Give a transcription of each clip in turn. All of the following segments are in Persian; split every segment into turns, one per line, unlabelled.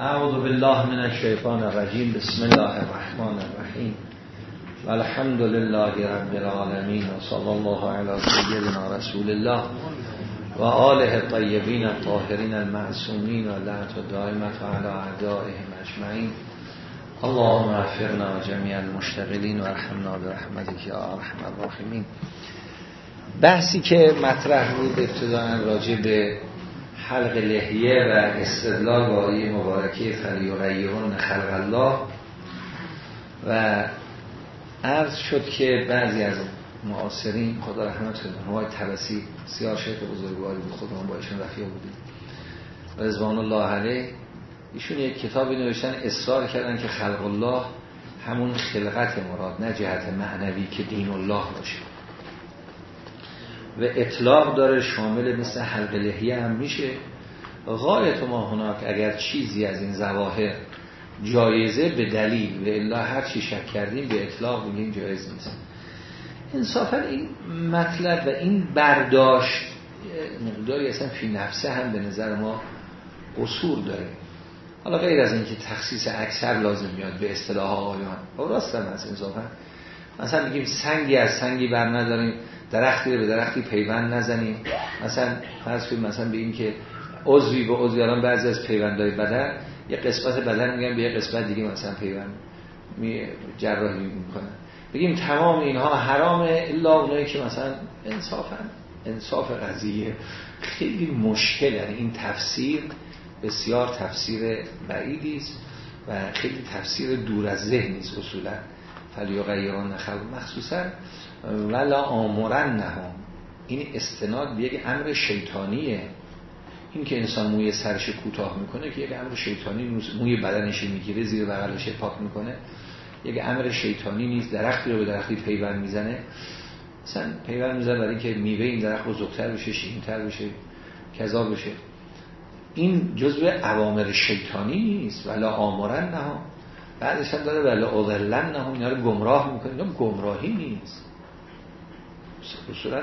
اعوذ بالله من الشیطان الرجیم بسم الله الرحمن الرحیم والحمد لله رب العالمین و صلی الله علی سیدنا رسول الله و آله الطیبین الطاهرین المعصومین و لعنت دائمت علی اعدائهم اجمعین اللهم اغفرنا جميع المشتغلین و ارحمنا برحمتك یا ارحم الراحمین بحثی که مطرح بود ابتداعا راجع به حلق لحیه و استدلال با آیه مبارکه خلق الله. و عرض شد که بعضی از معاصرین خدا رحمت کنه هوای تبسی سیار شیخ بزرگواری بود خودمون با ایشون رفیق بودیم. رضوان الله علیه ایشون یک کتابی نوشتن اصرار کردن که خلق الله همون خلقت مراد نه جهت معنوی که دین الله باشه. و اطلاق داره شامل مثل حلق لحیه هم میشه. غایت ما هناک اگر چیزی از این زواهر جایزه به دلیل و الا هر چی شک کردیم به اطلاق بگیم جایز نیست. انصافا این مطلب و این برداشت مقداری اصلا فی نفسه هم به نظر ما اصول داره. حالا غیر از اینکه تخصیص اکثر لازم میاد به اصطلاح آقایان. راست هم هست انصافا. مثلا میگیم سنگی از سنگی بر نداریم درختی به درختی پیوند نزنیم. مثلا فرض کنیم مثلا به این که عضوی به عضوی الان بعضی از پیوندهای بدن یه قسمت بدن میگن به یه قسمت دیگه مثلا پیوند می جراحی می‌کنن. بگیم تمام اینها حرامه الا اونایی که مثلا انصافا انصاف قضیه خیلی مشکل. یعنی این تفسیر بسیار تفسیر بعیدی است و خیلی تفسیر دور از ذهن است اصولا. فلیغیران خلق مخصوصا ولا آمرن نهم این استناد به یک امر شیطانیه. این که انسان موی سرش کوتاه می‌کنه که یک امر شیطانی موی بدنش می‌گیره زیر بغلش پاک می‌کنه. یک امر شیطانی نیست. درختی رو به درختی پیوند می‌زنه. مثلا پیوند می‌زنه برای اینکه میوه این درخت بزرگتر بشه شیرینتر بشه کذا بشه. این جزء عوامر شیطانی نیست. ولا آمرن نه بعدش هم داره ولا اضلن نه اینا رو گمراه می‌کنه. اینا گمراهی نیست. اصولا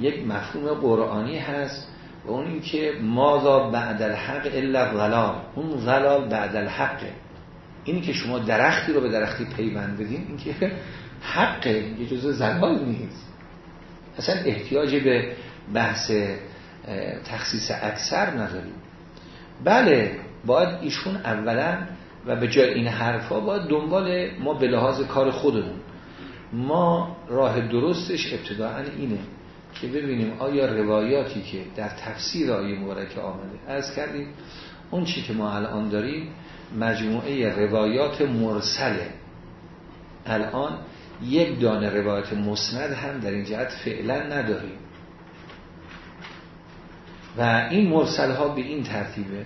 یک مفهوم قرآنی هست و اون این که ماذا بعد الحق الا غلال اون غلال بعد الحقه اینی که شما درختی رو به درختی پیوند بدین این که حقه یه جزء زلال نیست. اصلا احتیاج به بحث تخصیص اکثر نداریم. بله باید ایشون اولا و به جای این حرفا باید دنبال ما به لحاظ کار خودمون. ما راه درستش ابتداعا اینه که ببینیم آیا روایاتی که در تفسیر آیه مبارکه آمده از کردیم اون چی که ما الان داریم مجموعه روایات مرسله الان یک دانه روایت مسند هم در این جهت فعلا نداریم. و این مرسل ها به این ترتیبه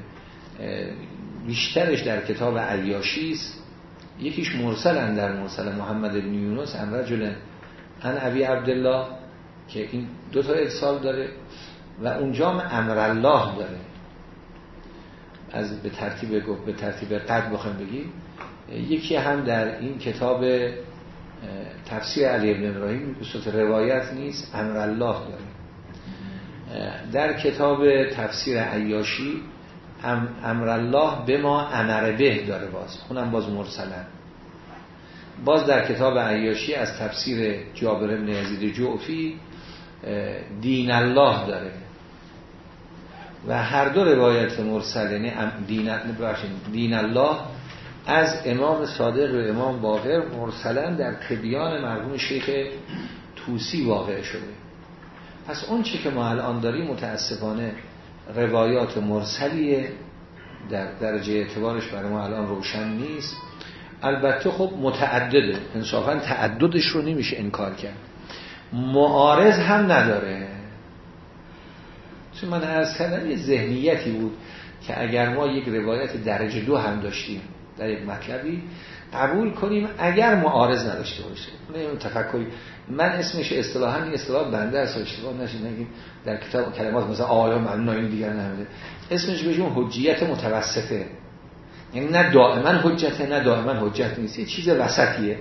بیشترش در کتاب عیاشی است. یکیش مرسل در مرسل محمد بن یونس ان رجل ان ابی عبدالله که این دو تا ارسال داره و اونجا هم امر الله داره. از به ترتیب گفت به ترتیب قد بخوام بگیم یکی هم در این کتاب تفسیر علی ابن ابراهیم صورت روایت نیست امر الله داره در کتاب تفسیر عیاشی امر الله به ما امر به داره باز. اونم باز مرسلن باز در کتاب عیاشی از تفسیر جابر بن یزید جعفی دین الله داره. و هر دو روایت مرسل یعنی دین, دین الله از امام صادق و امام باقر مرسلن در تبیان مرحوم شیخ توسی واقع شده. پس اون چی که ما الان داریم متاسفانه روایات مرسلیه در درجه اعتبارش برای ما الان روشن نیست. البته خب متعدده انصافا تعددش رو نمیشه انکار کرد. معارض هم نداره. چون من عرض کردم یه ذهنیتی بود که اگر ما یک روایت درجه دو هم داشتیم در یک مطلبی قبول کنیم اگر معارض نداشته باشه. نه تفکری من اسمش اصطلاحا این اصطلاح بنده است اشتباه نشه نگیم در کتاب کلمات مثلا آیا ممنوع این دیگر نمیده اسمش بهشون حجیت متوسطه. یعنی نه دائما حجته نه دائما حجت نیست. یه چیز وسطیه.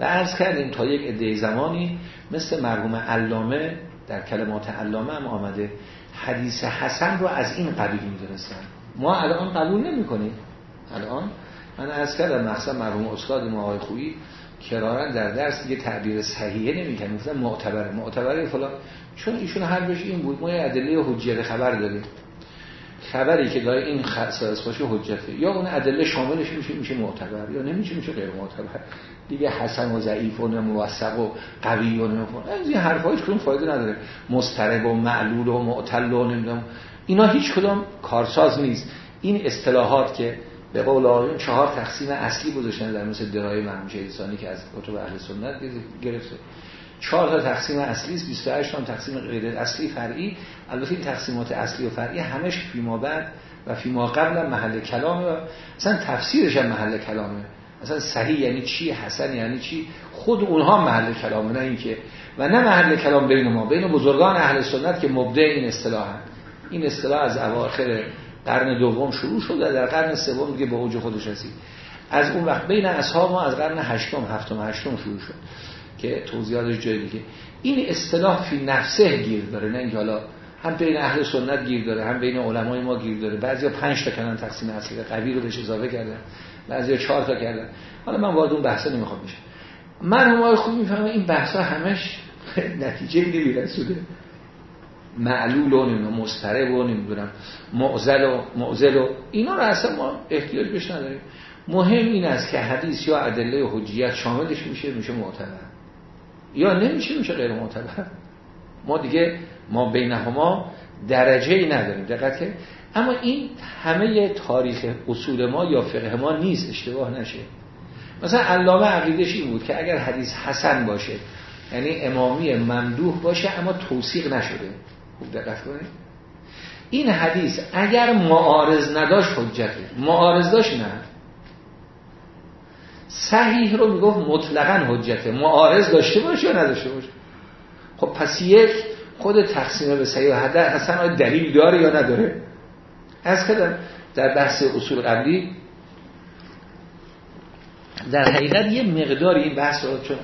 و عرض کردیم تا یک عده زمانی مثل مرحوم علامه در کلمات علامه هم آمده حدیث حسن رو از این قبیل می‌دونستن. ما الان قبول نمی کنیم الان من از کردم مقصد مرحوم استاد ما آقای خویی کرارن در درس دیگه تعبیر صحیحه نمی‌کنن مثلا معتبره. معتبره فلان. چون ایشون حرفش این بود ما یه ادله حجیت خبر داریم. خبری که داره این خصائص باشه حجته. یا اون ادله شاملش میشه میشه معتبر. یا نمیشه میشه غیر معتبر. دیگه حسن و ضعیف و موثق و قوی و نمیفهم از این حرفا هیچ کدوم فایده نداره. مسترب و معلول و معتل و نمی‌دونم. اینا هیچ کدوم کارساز نیست. این اصطلاحات که به قول آقایون چهار تقسیم اصلی گذاشتن در مثل درای مرموش انسانی که از کتب اهل سنت گرفته. چهار تا تقسیم اصلی است 28 تا تقسیم غیر اصلی فرعی. البته این تقسیمات اصلی و فرعی همش فیما بعد و فیما قبل محل کلامه و اصلا تفسیرش هم محل کلامه. اصلا صحیح یعنی چی حسن یعنی چی؟ خود اونها محل کلامه نه اینکه و نه محل کلام بین ما بین بزرگان اهل سنت که مبدع این اصطلاح این اصطلاح از اواخر قرن دوم شروع شد و در قرن سوم دیگه به اوج خودش رسید. از اون وقت بین اصحاب ما از قرن هشتم هفتم هشتم شروع شد که توضیحاتش جای دیگه. این اصطلاح فی نفسه گیر داره نه اینکه حالا هم بین اهل سنت گیر داره هم بین علمای ما گیر داره. بعضیا 5 تا کردن تقسیم اصلی قوی رو بهش اضافه کردن بعضیا 4 تا کردن. حالا من وارد اون بحثا نمی‌خوام بشم. من هم خوب می‌فهمم این بحثا همش نتیجه نمیرسونه معلول و نمی‌دونم مسترب و نمی‌دونم معزل و معزل و اینا رو اصلا ما احتیاج بهش نداریم. مهم این است که حدیث یا ادله حجیت شاملش میشه میشه معتبر. یا نمیشه میشه غیر معتبر. ما دیگه ما بینهما درجه ای نداریم. دقت که اما این همه تاریخ اصول ما یا فقه ما نیست اشتباه نشه. مثلا علامه عقیدش این بود که اگر حدیث حسن باشه یعنی امامی ممدوح باشه اما توصیق نشده. دقت کنید. این حدیث اگر معارض نداشت حجته معارض داشت نه؟ صحیح رو می‌گفت مطلقا حجته. معارض داشته باشه یا نداشته باشه؟ خب پس یک خود تقسیم به صحیح و حدر اصلا دلیل داره یا نداره؟ از کردم در بحث اصول قبلی در حقیقت یه مقداری این بحث رو چون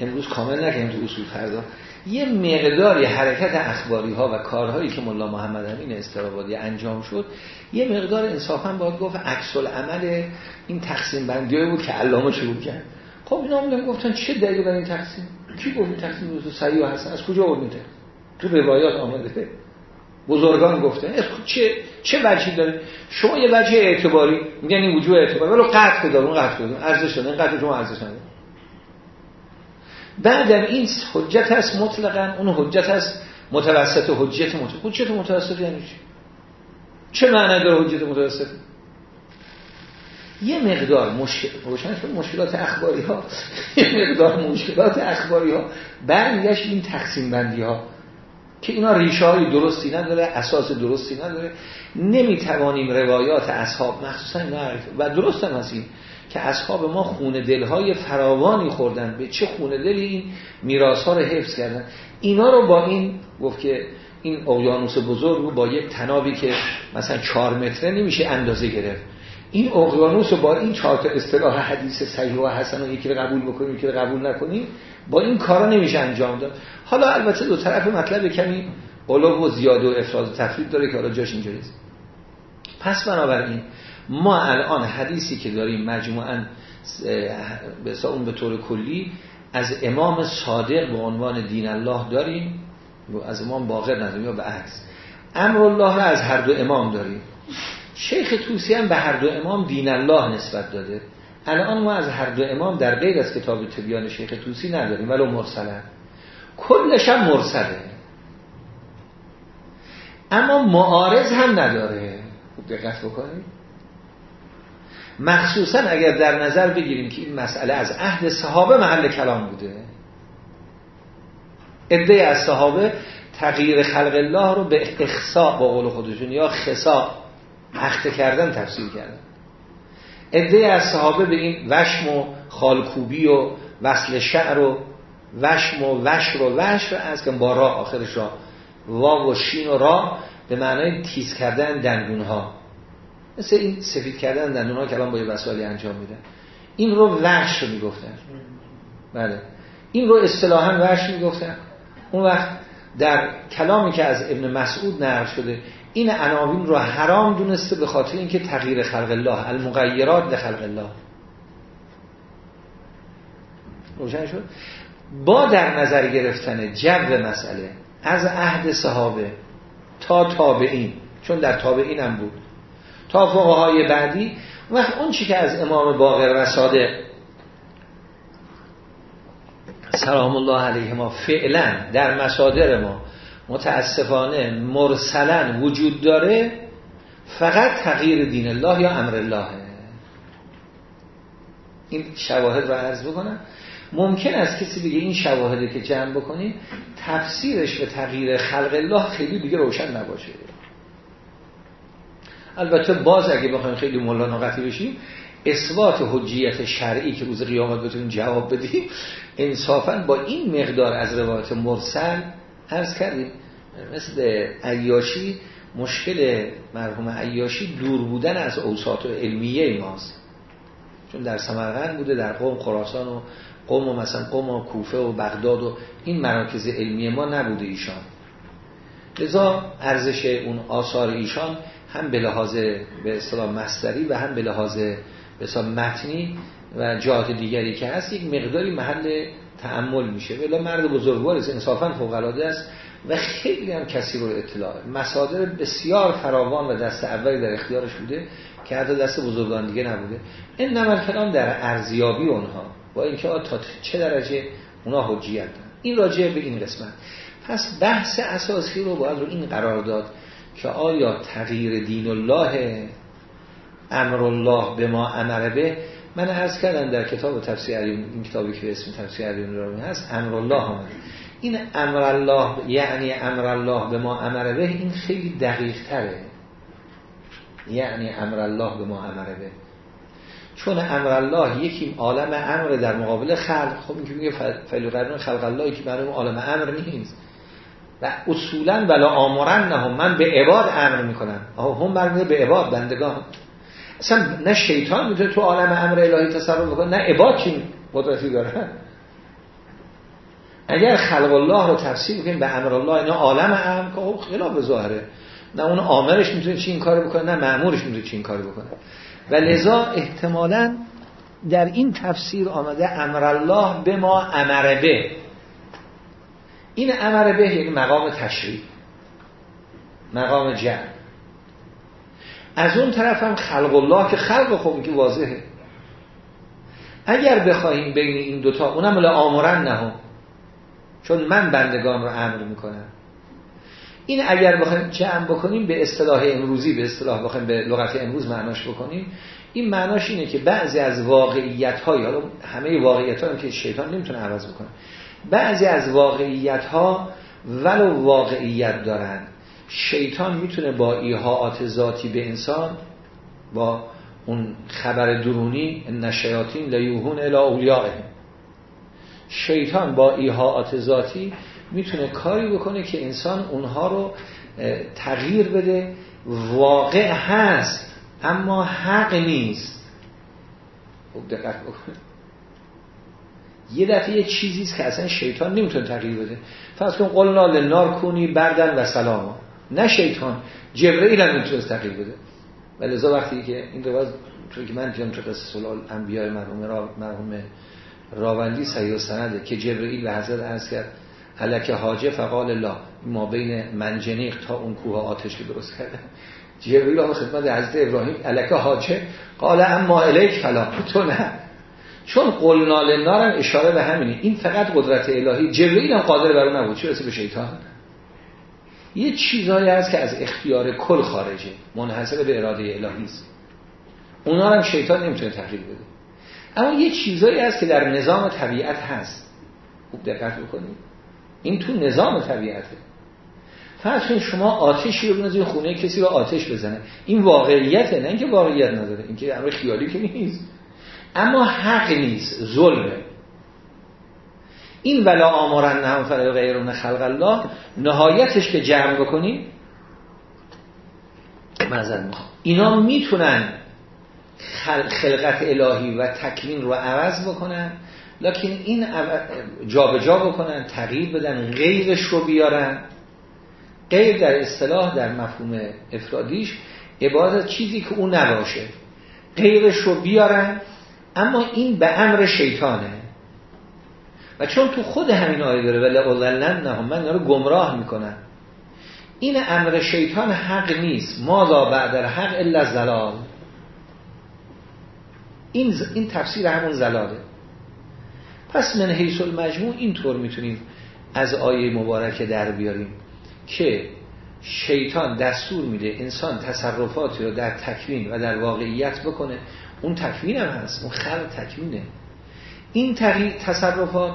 امروز کامل نکنیم تو اصول فردا. یه مقداری حرکت اخباری ها و کارهایی که ملا محمد امین استرابادی انجام شد یه مقدار انصافا باید گفت عکس عمل این تقسیم بندی بود که علامه شروع کرد خب اینا هم گفتن چه دلیل بر این تقسیم؟ کی گفت این تقسیم رو صحیح و حسن؟ از کجا آورده تو روایات آمده بزرگان گفتن. چه چه وجهی داره؟ شما یه وجه اعتباری میگن این وجوه اعتباری. ولی قطع داره اون قطع داره ارزش داره قطع شما ارزش نداره بعدم این حجت هست مطلقا اون حجت هست متوسط حجت متوسط حجت متوسط یعنی چی؟ چه معنی داره حجت متوسط؟ یه مقدار مشکل مشکلات اخباری ها یه مقدار مشکلات اخباری ها برمیگشت این تقسیم بندی ها که اینا ریشه های درستی نداره اساس درستی نداره. نمی‌توانیم روایات اصحاب مخصوصا و درست هم هستیم که اصحاب ما خونه دلهای فراوانی خوردن. به چه خونه دلی این میراث ها رو حفظ کردن؟ اینا رو با این گفت که این اقیانوس بزرگ رو با یک تنابی که مثلا چهار متره نمیشه اندازه گرفت. این اقیانوس رو با این چهار تا اصطلاح حدیث صحیح و حسن و یکی رو قبول بکنیم یکی رو قبول نکنیم با این کارا نمیشه انجام داد. حالا البته دو طرف مطلب کمی علو و زیاد و افراز و تفرید داره که حالا جاش اینجوریه. پس بنابراین ما الان حدیثی که داریم مجموعا به اون به طور کلی از امام صادق به عنوان دین الله داریم از امام باقر نداریم یا به عکس. امر الله را از هر دو امام داریم. شیخ توسی هم به هر دو امام دین الله نسبت داده. الان ما از هر دو امام در غیر از کتاب تبیان شیخ توسی نداریم ولو مرسله کلش هم مرسله. اما معارض هم نداره. دقت بکنید. مخصوصا اگر در نظر بگیریم که این مسئله از عهد صحابه محل کلام بوده. عده از صحابه تغییر خلق الله رو به اخصاء با قول خودشون یا خصا اخته کردن تفسیر کردن. عده از صحابه به این وشم و خالکوبی و وصل شعر و وشم و وشر و وشر از که با را آخرش را واو و شین و را به معنای تیز کردن دندون ها مثل این سفید کردن دندون ها که الان با یه وسایلی انجام میدن این رو وحش رو می‌گفتن. بله. این رو اصطلاحا وحش می‌گفتن. اون وقت در کلامی که از ابن مسعود نقل شده این عناوین رو حرام دونسته به خاطر اینکه تغییر خلق الله المغیرات لخلق الله. روشن شد؟ با در نظر گرفتن جو مسئله از عهد صحابه تا تابعین چون در تابعین هم بود. تا فقهای بعدی وقت اون چی که از امام باقر و صادق سلام الله علیه ما فعلا در مصادر ما متاسفانه مرسلا وجود داره فقط تغییر دین الله یا امر الله. این شواهد رو عرض بکنم. ممکن است کسی بگه این شواهده که جمع بکنیم تفسیرش به تغییر خلق الله خیلی دیگه روشن نباشه. البته باز اگه بخوایم خیلی مولانا قطعی بشیم اثبات حجیت شرعی که روز قیامت بتونیم جواب بدیم انصافا با این مقدار از روایت مرسل عرض کردیم. مثل عیاشی مشکل مرحوم عیاشی دور بودن از اوساط علمیه ماست. چون در سمرقند بوده در قوم خراسان و قوم و مثلا قوم و کوفه و بغداد و این مراکز علمی ما نبوده ایشان. لذا ارزش اون آثار ایشان هم به لحاظ به اصطلاح مصدری و هم به لحاظ به متنی و جهات دیگری که هست یک مقداری محل تعمل میشه. ولی مرد بزرگوار است انصافا فوق العاده است و خیلی هم کسی رو اطلاع. مصادر بسیار فراوان و دست اولی در اختیارش بوده که حتی دست بزرگان دیگه نبوده. این نمال کلام در ارزیابی اونها با اینکه تا چه درجه اونا حجیت دارن. این راجع به این قسمت. پس بحث اساسی رو باید رو این قرار داد که آیا تغییر دین الله امر الله به ما امر به؟ من عرض کردم در کتاب تفسیر این کتابی که اسم تفسیر علیون هست امر الله هم. این امر الله یعنی امر الله به ما امر به این خیلی دقیق تره. یعنی امر الله به ما امر به. چون امر الله یکی عالم امر در مقابل خلق. خب این که میگه فعل خلق الله که برای عالم امر نیست. و اصولا ولا آمرن نه من به عباد امر می‌کنم. هم برمیده به عباد بندگان. اصلا نه شیطان می‌تونه تو عالم امر الهی تصرف بکنه نه عباد چین قدرتی داره. اگر خلق الله رو تفسیر بکنیم به امر الله اینا عالم امر که خب خلاف ظاهره. نه اون آمرش می‌تونه چی این کار بکنه نه معمورش می‌تونه چی این کار بکنه. و لذا احتمالا در این تفسیر آمده امر الله به ما امر به. این امر به یعنی مقام تشریف مقام جمع. از اون طرف هم خلق الله که خلق خوب که واضحه. اگر بخواهیم بین این دوتا اونم ولی آمرن نه چون من بندگان رو امر می‌کنم. این اگر بخوایم جمع بکنیم به اصطلاح امروزی به اصطلاح بخوایم به لغت امروز معناش بکنیم این معناش اینه که بعضی از واقعیت های همه واقعیت ها که شیطان نمی‌تونه عوض بکنه. بعضی از واقعیت ها ولو واقعیت دارن. شیطان می‌تونه با ایهاات ذاتی به انسان با اون خبر درونی نشیاطین لیوهون الی شیطان با ایهاات ذاتی می‌تونه کاری بکنه که انسان اونها رو تغییر بده. واقع هست اما حق نیست. دقت یه دفعه یه چیزی که اصلا شیطان نمی‌تونه تغییر بده. فرض کن قلنا للنار کونی بردن و سلام. نه شیطان جبرئیل هم نمی‌تونه تغییر بده. ولذا وقتی که این روایت چون که من دیدم تو قصه سلال انبیاء مرحوم را مرحوم راوندی صحیح سنده که جبرئیل به حضرت عرض کرد هلک حاجه فقال الله ما بین منجنیق تا اون کوه آتش که درست کرده جبرئیل هم خدمت حضرت ابراهیم هلک حاجه قال اما الیک فلا. تو نه. چون قلنا للنار هم اشاره به همینه. این فقط قدرت الهی. جبرئیل هم قادر بر نبود. چه به شیطان؟ یه چیزهایی هست که از اختیار کل خارجه. منحصر به اراده الهی است. اونا هم شیطان نمی‌تونه تغییر بده. اما یه چیزهایی هست که در نظام طبیعت هست. خوب دقت بکنید. این تو نظام طبیعته. فرض شما آتشی رو بنازید خونه کسی رو آتش بزنه. این واقعیته نه اینکه واقعیت نداره. اینکه امر خیالی که نیست. اما حق نیست ظلمه. این ولا آمارن نه فرق غیرون خلق الله. نهایتش که جمع بکنیم مزن اینا می‌تونن خلقت الهی و تکوین رو عوض بکنن لکن این جابجا جا بکنن تغییر بدن غیرش رو بیارن. غیر در اصطلاح در مفهوم افرادیش عبارت چیزی که اون نباشه. غیرش رو بیارن اما این به امر شیطانه. و چون تو خود همین آیه داره ولی اولن نه من رو گمراه می‌کنن این امر شیطان حق نیست. ما بعد در حق الا زلال این, این تفسیر همون زلاله پس من حیث المجموع اینطور می‌تونیم از آیه مبارکه در بیاریم که شیطان دستور میده انسان تصرفاتی رو در تکوین و در واقعیت بکنه اون تکوین هم هست اون خلق تکوینه. این تصرفات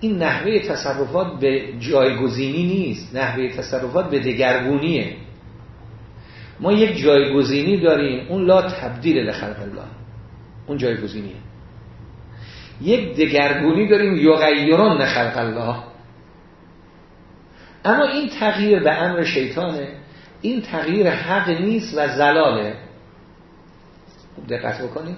این نحوه تصرفات به جایگزینی نیست. نحوه تصرفات به دگرگونیه. ما یک جایگزینی داریم اون لا تبدیل لخلق الله. اون جایگزینیه. یک دگرگونی داریم یغیرون خلق الله. اما این تغییر به امر شیطانه. این تغییر حق نیست و زلاله. خوب دقت بکنید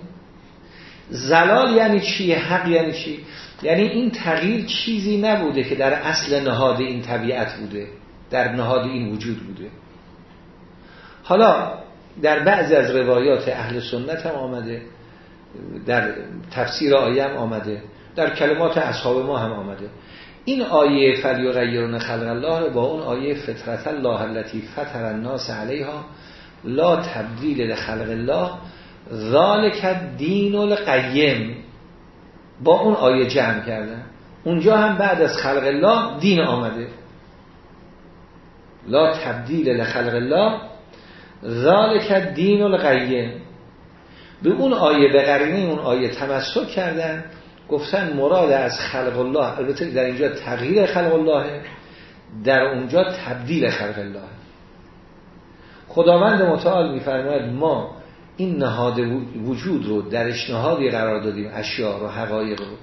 زلال یعنی چی؟ حق یعنی چی؟ یعنی این تغییر چیزی نبوده که در اصل نهاد این طبیعت بوده. در نهاد این وجود بوده. حالا در بعضی از روایات اهل سنت هم آمده در تفسیر آیه هم آمده در کلمات اصحاب ما هم آمده. این آیه فلیغیرون خلق الله با اون آیه فطرت الله التي فطر الناس علیها لا تبدیل لخلق الله ذالک دین القیم. با اون آیه جمع کردن. اونجا هم بعد از خلق الله دین آمده. لا تبدیل لخلق الله. ذالک دین القیم. به اون آیه به قرینه اون آیه تمسک کردن. گفتن مراد از خلق الله البته در اینجا تغییر خلق الله در اونجا تبدیل خلق الله. خداوند متعال میفرماید ما این نهاد وجود رو درش نهادی قرار دادیم اشیاء رو حقایق رو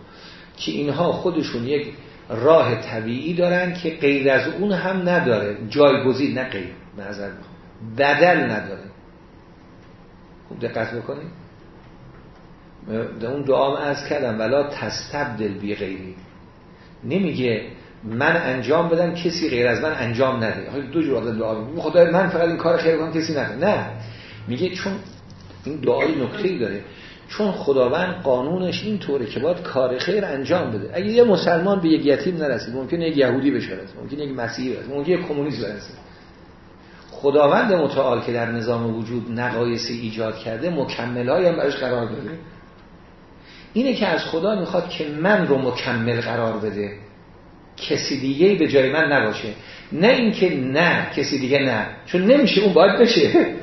که اینها خودشون یک راه طبیعی دارن که غیر از اون هم نداره. جایگزین نه غیر نظر بدل نداره. خوب دقت بکنید در اون دعام از کردم ولا تستبدل بی غیری. نمیگه من انجام بدم کسی غیر از من انجام نده. دو جور آدم دعا خدا من فقط این کار خیر کنم کسی نده. نه. میگه چون این دعای نکته ای داره. چون خداوند قانونش این طوره که باید کار خیر انجام بده. اگه یه مسلمان به یک یتیم نرسید ممکنه یک یهودی بشه ممکنه یک مسیحی برسه ممکنه یک کمونیست برسه خداوند متعال که در نظام وجود نقایصی ایجاد کرده مکمل هم براش قرار داده. اینه که از خدا می‌خواد که من رو مکمل قرار بده. کسی دیگه به جای من نباشه. نه اینکه نه کسی دیگه نه. چون نمیشه اون باید بشه.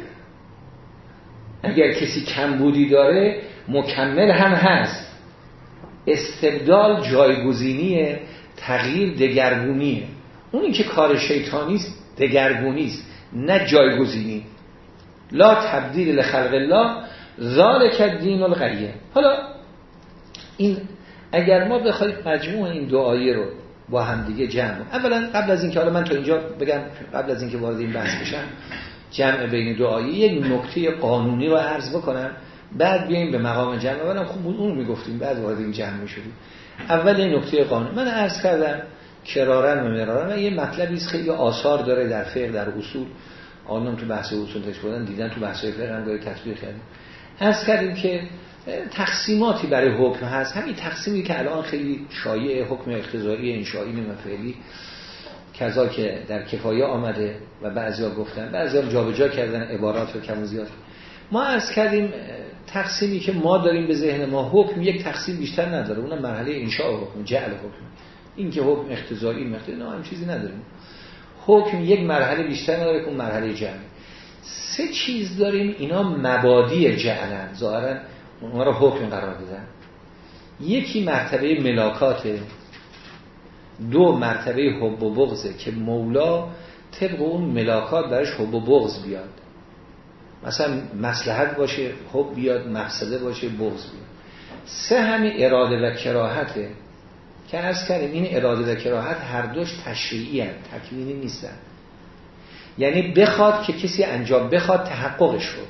اگر کسی کمبودی داره مکمل هم هست. استبدال جایگزینیه تغییر دگرگونیه. اونی که کار شیطانیست دگرگونیست نه جایگزینی. لا تبدیل لخلق الله ذالک الدین القیم حالا این اگر ما بخوایم مجموع این دعایی رو با هم دیگه جمع اولا قبل از اینکه حالا من تو اینجا بگم قبل از اینکه وارد این بحث بشم جمع بین دعایی یک نکته قانونی رو عرض بکنم. بعد بیایم به مقام جمع. اولا خوب اون می‌گفتیم بعد وارد این جمع می‌شدیم. اول این نکته قانونی. من عرض کردم کرارن و مرارن. یه مطلبی خیلی آثار داره در فقه در اصول. آنم تو بحث اصول تش بودن دیدن تو بحث فقه هم داره تطبیق کردیم. عرض کردیم که تقسیماتی برای حکم هست. همین تقسیمی که الان خیلی شایع حکم اقتضایی انشایی فعلی کذا که در کفایه آمده و بعضیا گفتن بعضیا جابجا کردن عبارات رو کم و زیاد. ما عرض کردیم تقسیمی که ما داریم به ذهن ما حکم یک تقسیم بیشتر نداره اونم مرحله انشاء حکم جعل حکم. این که حکم اقتضایی مقتضی نه هم چیزی نداریم. حکم یک مرحله بیشتر نداره که اون مرحله جمع سه چیز داریم اینا مبادی جعلن. ظاهرا اونها رو حکم قرار دادن. یکی مرتبه ملاکاته دو مرتبه حب و بغضه که مولا طبق اون ملاکات برش حب و بغض بیاد. مثلا مسلحت باشه حب بیاد مقصده باشه بغض بیاد. سه همین اراده و کراهته که از کردیم این اراده و کراهت هر دوش تشریعی هست تکوینی نیستن. یعنی بخواد که کسی انجام بخواد تحققش رو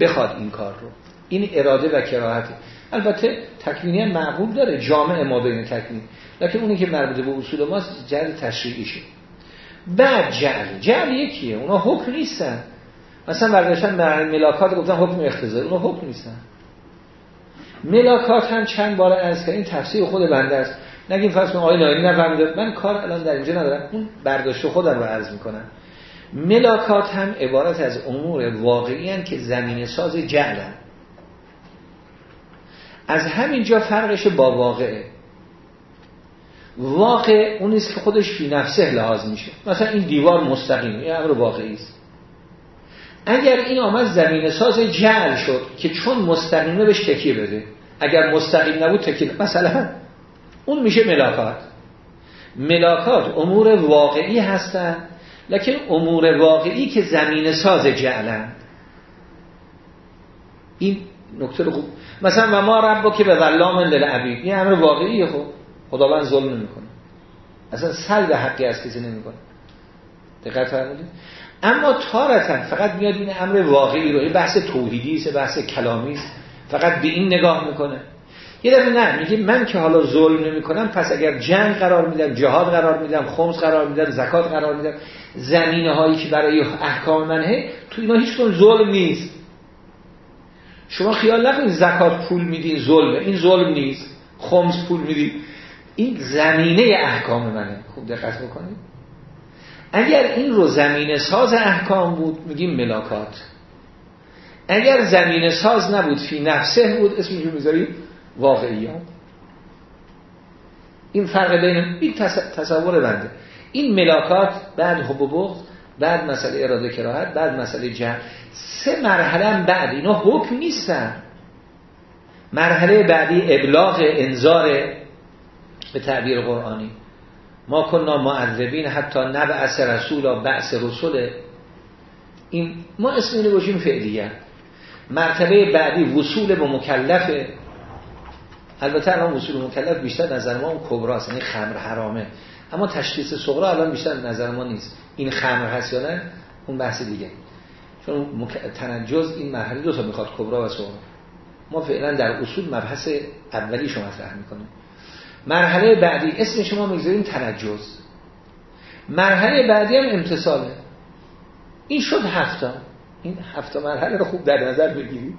بخواد این کار رو. این اراده و کراهته. البته تکوینی هم معقول داره جامع ما بین تکوین لیکن اونی که مربوط به اصول ماست جهت تشریعیشه بعد جعل جعل یکیه. اونا حکم نیستن. مثلا برداشتن ملاکات گفتن حکم اختزار اونا حکم نیستن. ملاکات هم چند بار از این تفسیر خود بنده است. نگیم فرض کنم آقای نایلی نفهمیده. من کار الان در اینجا ندارم. اون برداشت خودم رو عرض می‌کنم. ملاکات هم عبارت از امور واقعی هن که زمین ساز جعلن از همینجا فرقش با واقعه. واقع اون نیست که خودش فی نفسه لحاظ میشه. مثلا این دیوار مستقیم این امر واقعی است. اگر این آمد زمین ساز جعل شد که چون مستقیمه بهش تکیه بده. اگر مستقیم نبود تکیه مثلا اون میشه ملاکات ملاکات امور واقعی هستن لکن امور واقعی که زمین ساز جعلن. این نکته رو خوب مثلا و ما رب که به ولام للعبید این امر واقعیه خب. خداوند ظلم نمی‌کنه. اصلا سلب حقی از کسی نمی‌کنه. دقت فرمودید؟ اما تارتن فقط میاد این امر واقعی رو. این بحث توحیدی است بحث کلامی است. فقط به این نگاه می‌کنه. یه دفعه نه میگه من که حالا ظلم نمی کنم پس اگر جنگ قرار میدم جهاد قرار میدم خمس قرار میدم زکات قرار میدم زمینه هایی که برای احکام منه تو اینا هیچ ظلم نیست. شما خیال نکنید زکات پول میدین ظلمه. این ظلم نیست. خمس پول میدی این زمینه احکام منه. خوب دقت بکنید. اگر این رو زمینه ساز احکام بود میگیم ملاکات. اگر زمینه ساز نبود فی نفسه بود اسمش رو می‌ذارید واقعیات این فرق بین این تصور بنده. این ملاکات بعد حب و بغض بعد مسئله اراده کراهت بعد مسئله جمع سه مرحله بعد اینا حکم نیستن. مرحله بعدی ابلاغ انذار به تعبیر قرآنی. ما کننا معذبین حتی نبعث رسول و بعث رسول. این ما اسم اینو باشیم فعلیه. مرتبه بعدی وصول به مکلفه. البته الان وصول مکلف بیشتر نظر ما اون کبراست یعنی خمر حرامه. اما تشخیص صغرا الان بیشتر نظر ما نیست. این خمر هست یا نه؟ اون بحث دیگه. چون. تنجز این مرحله دو تا می‌خواد کبرا و صغرا. ما فعلا در اصول مبحث اولی شما مطرح می‌کنیم. مرحله بعدی اسم شما می‌گذاریم تنجز. مرحله بعدی هم امتصاله این شد هفته این هفته مرحله رو خوب در نظر بگیرید.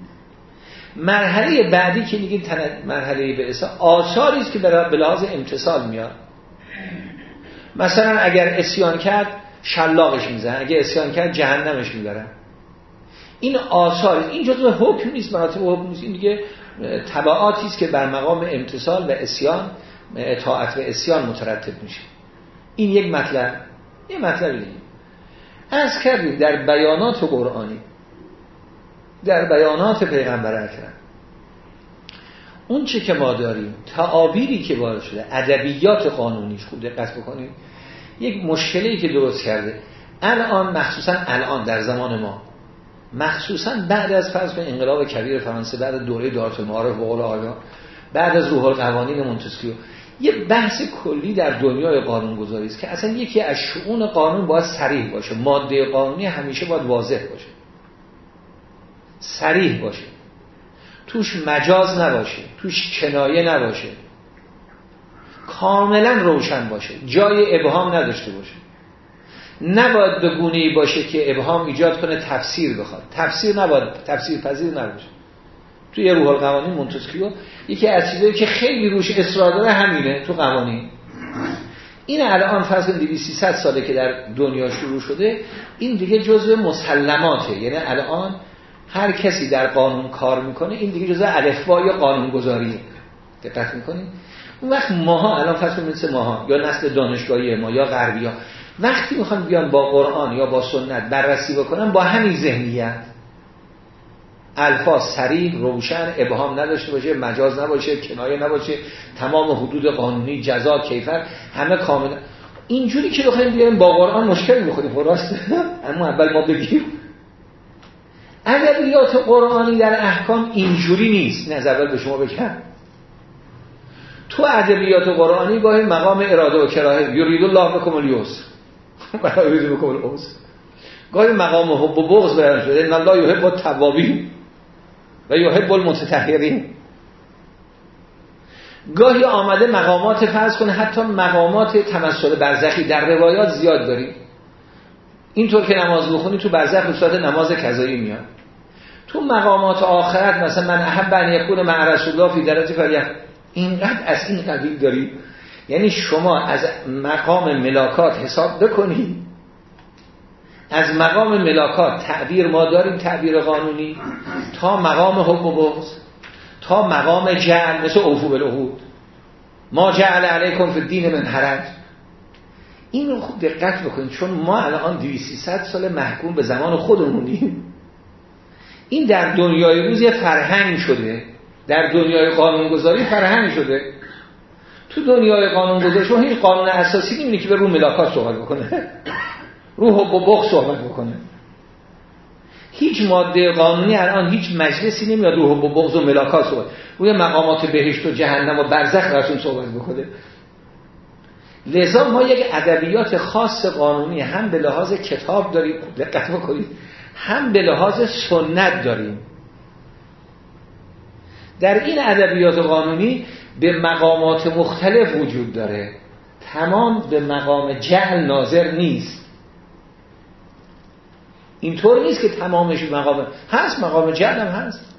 مرحله بعدی که میگیم مرحله به اصلا آثاری است که به لحاظ امتصال میاد. مثلا اگر اسیان کرد شلاقش میزن اگر اسیان کرد جهنمش می‌برن این آثار این جزء حکم نیست مراتب حکم نیست. این دیگه تبعاتی است که بر مقام امتصال و اسیان اطاعت و اسیان مترتب میشه. این یک مطلب. یه مطلب دیگه. از کردیم در بیانات قرآنی. در بیانات پیغمبر اکرم. اون چه که ما داریم تعابیری که وارد شده ادبیات قانونیش خوب دقت بکنید یک مشکلی که درست کرده. الان مخصوصا الان در زمان ما مخصوصا بعد از فرض انقلاب کبیر فرانسه بعد دوره دارت المعارف و قول بعد از روح القوانین مونتسکیو یه بحث کلی در دنیای قانون گذاری است که اصلا یکی از شؤون قانون باید صریح باشه. ماده قانونی همیشه باید واضح باشه. سریح باشه. توش مجاز نباشه توش کنایه نباشه. کاملا روشن باشه جای ابهام نداشته باشه. نباید به گونه باشه که ابهام ایجاد کنه تفسیر بخواد. تفسیر نباید تفسیر پذیر نباشه. توی روح القوانین مونتسکیو یکی از چیزایی که خیلی روش اصرار داره همینه تو قوانین. این الان فرض کنید 2300 ساله که در دنیا شروع شده این دیگه جزء مسلماته. یعنی الان هر کسی در قانون کار می‌کنه این دیگه جزء الفبا یا قانون گذاریه دقت می‌کنید اون وقت ماها الان فرض مثل ماها یا نسل دانشگاهی ما یا غربی وقتی می‌خوان بیان با قرآن یا با سنت بررسی بکنن با همین ذهنیت. الفاظ سریع روشن ابهام نداشته باشه مجاز نباشه کنایه نباشه تمام حدود قانونی جزا کیفر همه کامل. اینجوری که بخوایم بیاریم با قرآن مشکل می‌خوریم راست؟ اما اول ما بگیم. ادبیات قرآنی در احکام اینجوری نیست اول به شما بگم تو ادبیات قرآنی گاهی مقام اراده و کراهه. یرید الله اليسر برای یرید بكم العسر گاهی مقام حب و بغض بیان شده. ان الله یحب التوابین و یحب المتطهرین. گاهی آمده مقامات فرض کنه حتی مقامات تمثل برزخی. در روایات زیاد داریم. اینطور که نماز بخونی تو برزخ به نماز کذایی میاد. تو مقامات آخرت مثلا من احب ان یکون مع رسول الله فی درجه فریح اینقدر از این قبیل داری؟ یعنی شما از مقام ملاکات حساب بکنید از مقام ملاکات تعبیر ما داریم تعبیر قانونی. تا مقام حب و بغض تا مقام جعل مثل اوفو بالعهود. ما جعل علیکم فی الدین من حرج. این رو خوب دقت بکنید چون ما الان 200 سال محکوم به زمان خودمونیم. این در دنیای روز یه فرهنگ شده. در دنیای قانونگذاری فرهنگ شده. تو دنیای قانونگذاری شما هیچ قانون اساسی نمی‌دونی که به رو ملاکات صحبت بکنه. رو حب و بغض صحبت بکنه. هیچ ماده قانونی الان هیچ مجلسی نمیاد رو حب و بغض و ملاکات صحبت. روی مقامات بهشت و جهنم و برزخ رسول صحبت بکنه. لذا ما یک ادبیات خاص قانونی هم به لحاظ کتاب داریم. دقت بکنید. هم به لحاظ سنت داریم. در این ادبیات قانونی به مقامات مختلف وجود داره. تمام به مقام جهل ناظر نیست. اینطور نیست که تمامش مقام هست مقام جهل هم هست.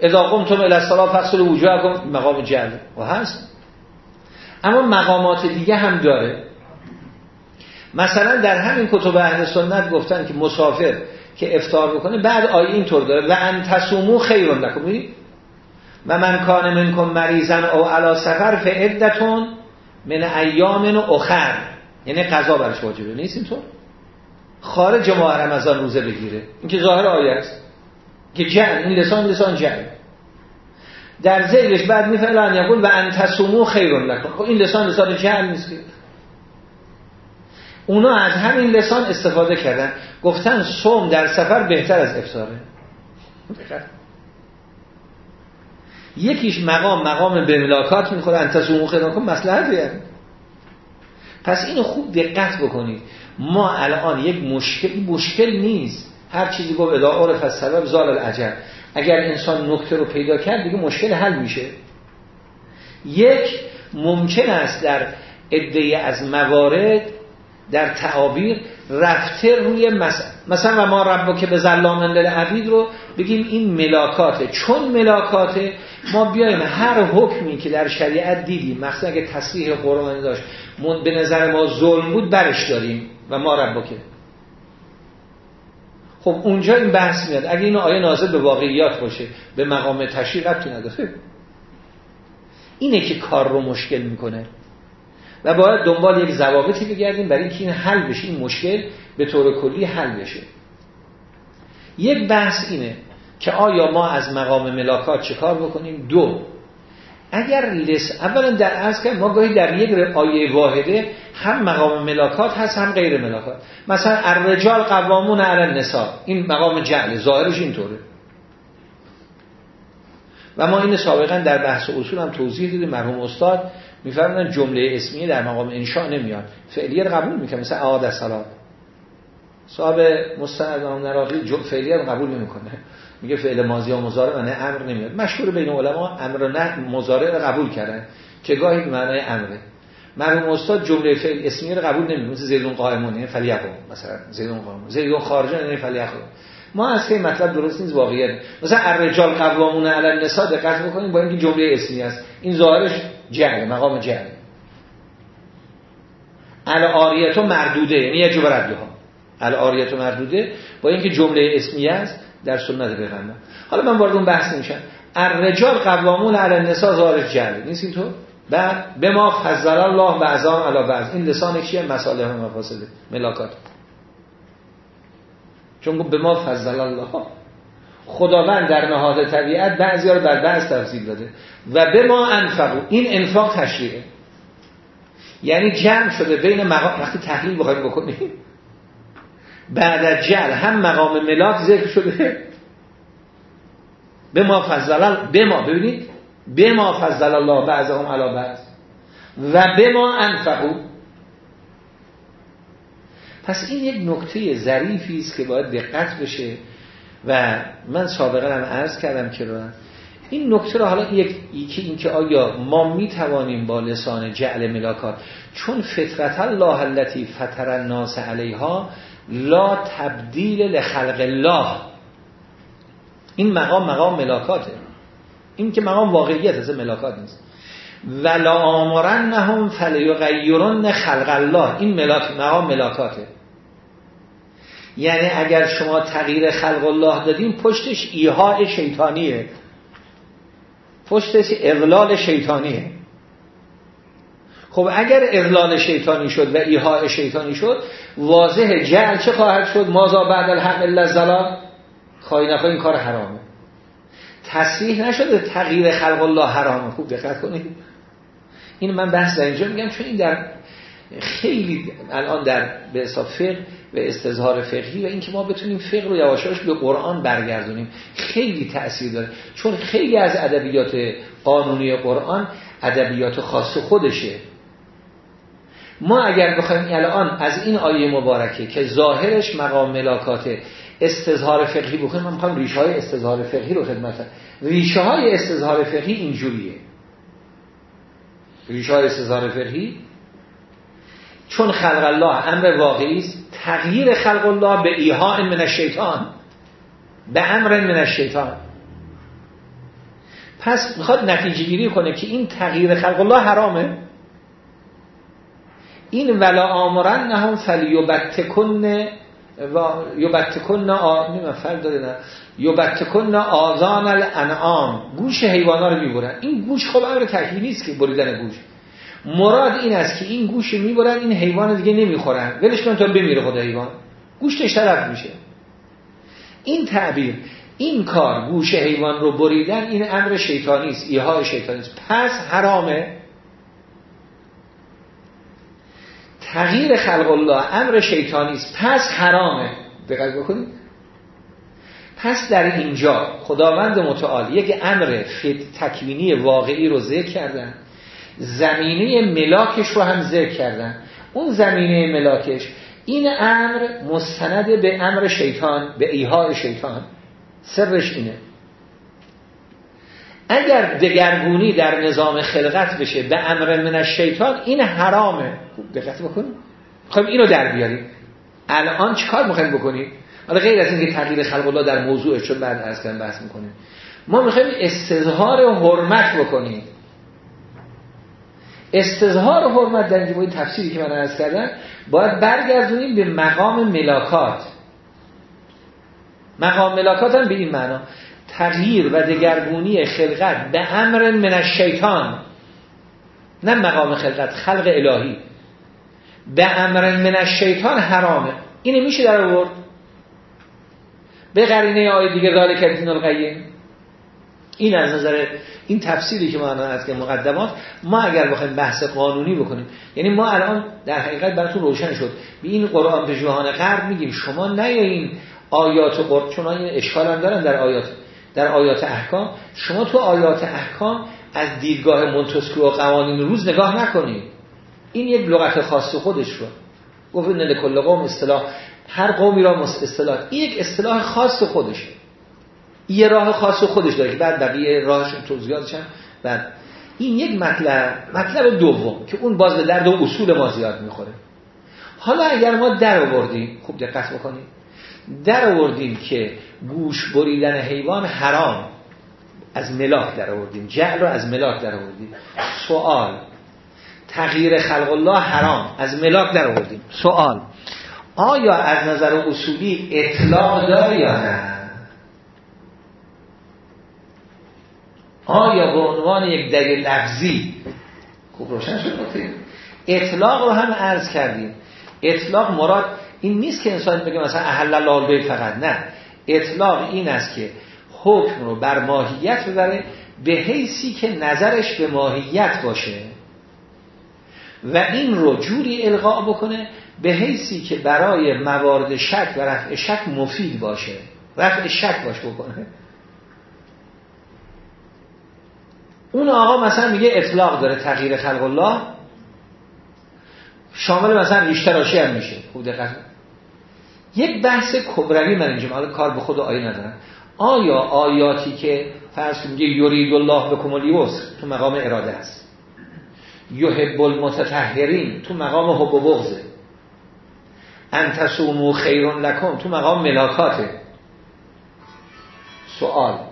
اذا قمتم الى الصلاه فصل وجوهکم مقام جهل و هست. اما مقامات دیگه هم داره. مثلا در همین کتب اهل سنت گفتن که مسافر که افتار بکنه بعد آیه اینطور داره و ان تصومو خیر لکم و من کان منکم مریضن او علا سفر فعدتون من ایام اخر. یعنی قضا برش واجبه. نیست اینطور؟ خارج ماه رمضان روزه بگیره. این که ظاهر آیه است. که جن این لسان لسان جن در زیرش بعد میفعلن یقول و ان تصومو خیر لکم. خب این لسان لسان جن نیست اونا از همین لسان استفاده کردن. گفتن صوم در سفر بهتر از افطاره. یکیش مقام مقام به ملاکات می‌خوره انتصومو خیرانکن مسئله پس اینو خوب دقت بکنید ما الان یک مشکل مشکل نیست. هر چیزی گفت ادا عرف از سبب زال العجب اگر انسان نکته رو پیدا کرد دیگه مشکل حل میشه. یک ممکن است در عده از موارد در تعابیر رفته روی مثلا مثلا و ما رب که به زلامن عبید رو بگیم این ملاکاته. چون ملاکاته ما بیایم هر حکمی که در شریعت دیدیم مثلا اگه تصریح قرآن داشت به نظر ما ظلم بود برش داریم و ما رب که خب اونجا این بحث میاد. اگه این آیه نازل به واقعیات باشه به مقام تشریع ربطی نداره. اینه که کار رو مشکل می‌کنه. و باید دنبال یک ضوابطی بگردیم برای اینکه این حل بشه این مشکل به طور کلی حل بشه. یک بحث اینه که آیا ما از مقام ملاکات چه کار بکنیم؟ دو اگر لس اولا در از که ما گاهی در یک آیه واحده هم مقام ملاکات هست هم غیر ملاکات مثلا الرجال قوامون علی النساء. این مقام جعل ظاهرش اینطوره. و ما این سابقا در بحث اصول هم توضیح دیدیم مرحوم استاد. میفرمودن جمله اسمیه در مقام انشاء نمیاد. فعلیه رو قبول می‌کنه مثل اعاد سلام صاحب مستند نراقی فعلیه رو قبول نمی‌کنه. میگه فعل ماضی و مضارع معنی امر نمیاد. مشهور بین علما امر نه مضارع رو قبول کردن که گاهی معنی امره. مرحوم استاد جمله فعل اسمیه رو قبول نمی‌کنه مثل زیدون قائمون یعنی فلیقو مثلا زیدون قائمون زیدون خارجه یعنی فلیقو ما از که مطلب درست نیست واقعیت. مثلا الرجال قوامون علی النساء دقت بکنید با اینکه جمله اسمی است. این ظاهرش جعل مقام جعل ال مردوده یعنی یجب ردها ال مردوده با اینکه جمله اسمی است در سنت پیغمبر. حالا من وارد اون بحث نمیشم الرجال قوامون علی النساء ظاهر جعل نیست اینطور؟ بعد به ما فضل الله بعضان علی بعض. این لسان چیه؟ مسائل و مفاسده ملاکات چون به ما فضل الله. خداوند در نهاد طبیعت بعضی رو بر بعض تفضیل داده. و به ما انفقو. این انفاق تشریعه. یعنی جمع شده بین مقام وقتی تحلیل بخوایم بکنیم. بعد از جل هم مقام ملاک ذکر شده. به ما فضل به ما ببینید. به ما فضل الله بعضهم علی بعض. و به ما انفقو. پس این یک نکته ظریفی است که باید دقت بشه. و من سابقا هم عرض کردم که این نکته رو حالا یک یکی این که آیا ما می توانیم با لسان جعل ملاکات چون فطرت الله التي فطر الناس علیها لا تبدیل لخلق الله. این مقام مقام ملاکاته. این که مقام واقعیت از ملاکات نیست. ولا آمرنهم فلیغیرن خلق الله. این ملاک مقام ملاکاته. یعنی اگر شما تغییر خلق الله دادین پشتش ایها شیطانیه. پشتش اغلال شیطانیه. خب اگر اغلال شیطانی شد و ایها شیطانی شد واضح جعل چه خواهد شد؟ مازا بعد الحق الا الزلال خواهی نخواهی این کار حرامه. تصریح نشده تغییر خلق الله حرامه. خوب دقت کنید. این من بحث در اینجا میگم چون این در خیلی الان در به حساب فقه و استظهار فقهی و اینکه ما بتونیم فقه رو یواشاش به قرآن برگردونیم خیلی تأثیر داره. چون خیلی از ادبیات قانونی قرآن ادبیات خاص خودشه. ما اگر بخوایم الان از این آیه مبارکه که ظاهرش مقام ملاکات استظهار فقهی بکنیم من می‌خوام ریشه های استظهار فقهی رو خدمت ریشه های استظهار فقهی اینجوریه. ریشه های استظهار فقهی چون خلق الله امر واقعی است تغییر خلق الله به ایها من الشیطان. به امر من الشیطان. پس می‌خواد نتیجه گیری کنه که این تغییر خلق الله حرامه. این ولا آمرن نهم فلیبتکن و یبتکن آ نه. یبتکن آذان الانعام. گوش حیوانا رو می‌برن. این گوش خب امر تکلیفی نیست که بریدن گوش. مراد این است که این گوش می‌برن این حیوان دیگه نمی‌خورن. ولش کن تا بمیره خود حیوان. گوشتش طرف میشه. این تعبیر این کار گوش حیوان رو بریدن این امر شیطانی است ایها شیطانی است. پس حرامه. تغییر خلق الله امر شیطانی است. پس حرامه. دقت بکنید. پس در اینجا خداوند متعال یک امر تکوینی واقعی رو ذکر کردن. زمینه ملاکش رو هم ذکر کردن. اون زمینه ملاکش این امر مستند به امر شیطان به ایها شیطان. سرش اینه. اگر دگرگونی در نظام خلقت بشه به امر من شیطان این حرامه. خوب دقت بکنید خب اینو در بیاریم الان چیکار می‌خوایم بکنیم؟ حالا غیر از اینکه تغییر خلق الله در موضوع چون بعد کردن بحث می‌کنیم. ما می‌خوایم استظهار حرمت بکنیم. استظهار حرمت در این تفسیری که من عرض کردم باید برگردونیم به مقام ملاکات مقام ملاکات هم به این معنا. تغییر و دگرگونی خلقت به امر من الشیطان. نه مقام خلقت خلق الهی. به امر من الشیطان حرامه. اینه میشه در آورد. به قرینه آیه دیگه ذالک الدین القیم. این از نظر این تفسیری که ما الان از که مقدمات ما اگر بخوایم بحث قانونی بکنیم یعنی ما الان در حقیقت براتون روشن شد. به این قرآن به جهان غرب میگیم شما نه این آیات قرآن چون این اشکال هم دارن در آیات در آیات احکام. شما تو آیات احکام از دیدگاه مونتسکیو و قوانین روز نگاه نکنید. این یک لغت خاص خودش رو. گفت نه کل قوم اصطلاح. هر قومی را اصطلاح. این یک اصطلاح خاص خودشه. یه راه خاص خودش داره که بعد بقیه راهش توضیحاتش هم بعد این یک مطلب مطلب دوم که اون باز در دو اصول ما زیاد می‌خوره. حالا اگر ما در آوردیم خوب دقت بکنیم در آوردیم که گوش بریدن حیوان حرام از ملاک در آوردیم جعل رو از ملاک در آوردیم. سوال تغییر خلق الله حرام از ملاک در آوردیم. سوال آیا از نظر اصولی اطلاق داره یا نه؟ آیا به عنوان یک دلیل لفظی. خوب روشن شد اطلاق رو هم عرض کردیم. اطلاق مراد این نیست که انسان بگه مثلا احل الله فقط نه. اطلاق این است که حکم رو بر ماهیت ببره به حیثی که نظرش به ماهیت باشه و این رو جوری القاء بکنه به حیثی که برای موارد شک و رفع شک مفید باشه. رفع شک باش بکنه. اون آقا مثلا میگه اطلاق داره تغییر خلق الله. شامل مثلا ریشتراشی هم میشه. خوب دقت یک بحث کبروی من اینجا حالا کار به خود آیه ندارم. آیا آیاتی که فرض میگه یرید الله بکم الیسر تو مقام اراده است. یحب المتطهرین تو مقام حب و بغضه انتصومو خیرون لکن تو مقام ملاکاته. سوال.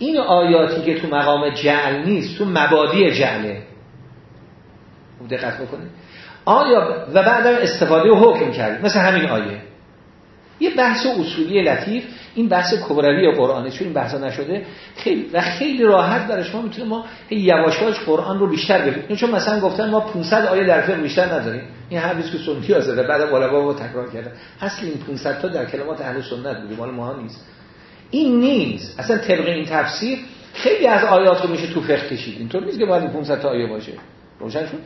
این آیاتی که تو مقام جعل نیست تو مبادی جعله. دقت بکنید. آیا و بعدم استفاده و حکم کرد مثل همین آیه. یه بحث اصولی لطیف. این بحث کبروی قرآنه. چون این بحثا نشده خیلی و خیلی راحت برای شما می‌تونه ما یواش قرآن رو بیشتر ببینیم. چون مثلا گفتن ما 500 آیه در فقه بیشتر نداریم. این حدیث که سنتی زده. بعد علما با تکرار کردن. اصل این 500 تا در کلمات اهل سنت بودیم. مال ما نیست. این نیست. اصلا طبق این تفسیر خیلی از آیات رو میشه تو فقه کشید. اینطور نیست که باید 500 تا آیه باشه. روشن شد؟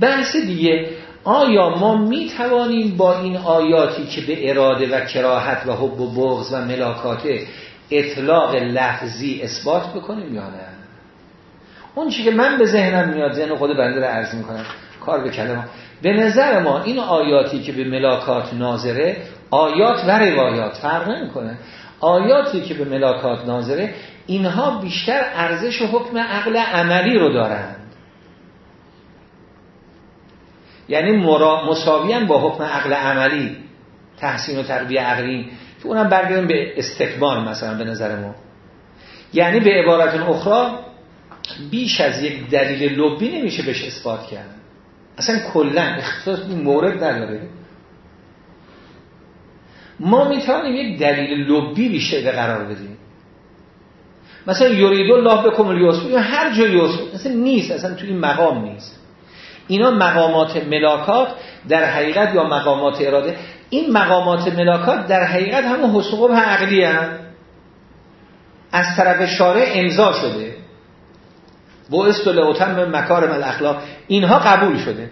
بحث دیگه آیا ما می توانیم با این آیاتی که به اراده و کراهت و حب و بغض و ملاکاته اطلاق لفظی اثبات بکنیم یا نه؟ اون چی که من به ذهنم میاد ذهن خود بنده رو عرض می‌کنم. کار به کلمه. به نظر ما این آیاتی که به ملاکات ناظره آیات و روایات فرق نمی‌کنه. آیاتی که به ملاکات ناظره اینها بیشتر ارزش و حکم عقل عملی رو دارند. یعنی مساویان با حکم عقل عملی تحسین و تربیه عقلی که اونم برگردیم به استکمال مثلا به نظر ما. یعنی به عبارت اخرى بیش از یک دلیل لبی نمیشه بهش اثبات کرد. اصلا کلا اختصاص مورد نداره. ما می‌توانیم یک دلیل لبی بیشتر قرار بدیم. مثلا یرید الله بکم الیسر هر جای یسر اصلا نیست اصلا تو این مقام نیست. اینا مقامات ملاکات در حقیقت یا مقامات اراده. این مقامات ملاکات در حقیقت همون حسوق عقلی هم از طرف شارع امضا شده. و استولوتن مکارم الاخلاق. اینها قبول شده.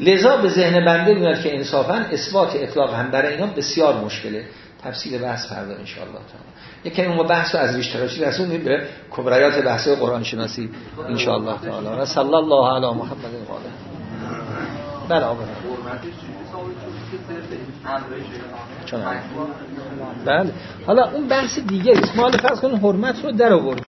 لذا به ذهن بنده میاد که انصافا اثبات اطلاق هم برای اینا بسیار مشکله. تفصیل بحث فردا ان شاء الله تعالی. یکی اون بحث از ریشتراشی رسونیم به کبریات بحث قرآن شناسی ان شاء الله تعالی. و صلی الله علی محمد و آله. بله آقا. بله. حالا اون بحث دیگه است. ما فرض کنیم حرمت رو در آورد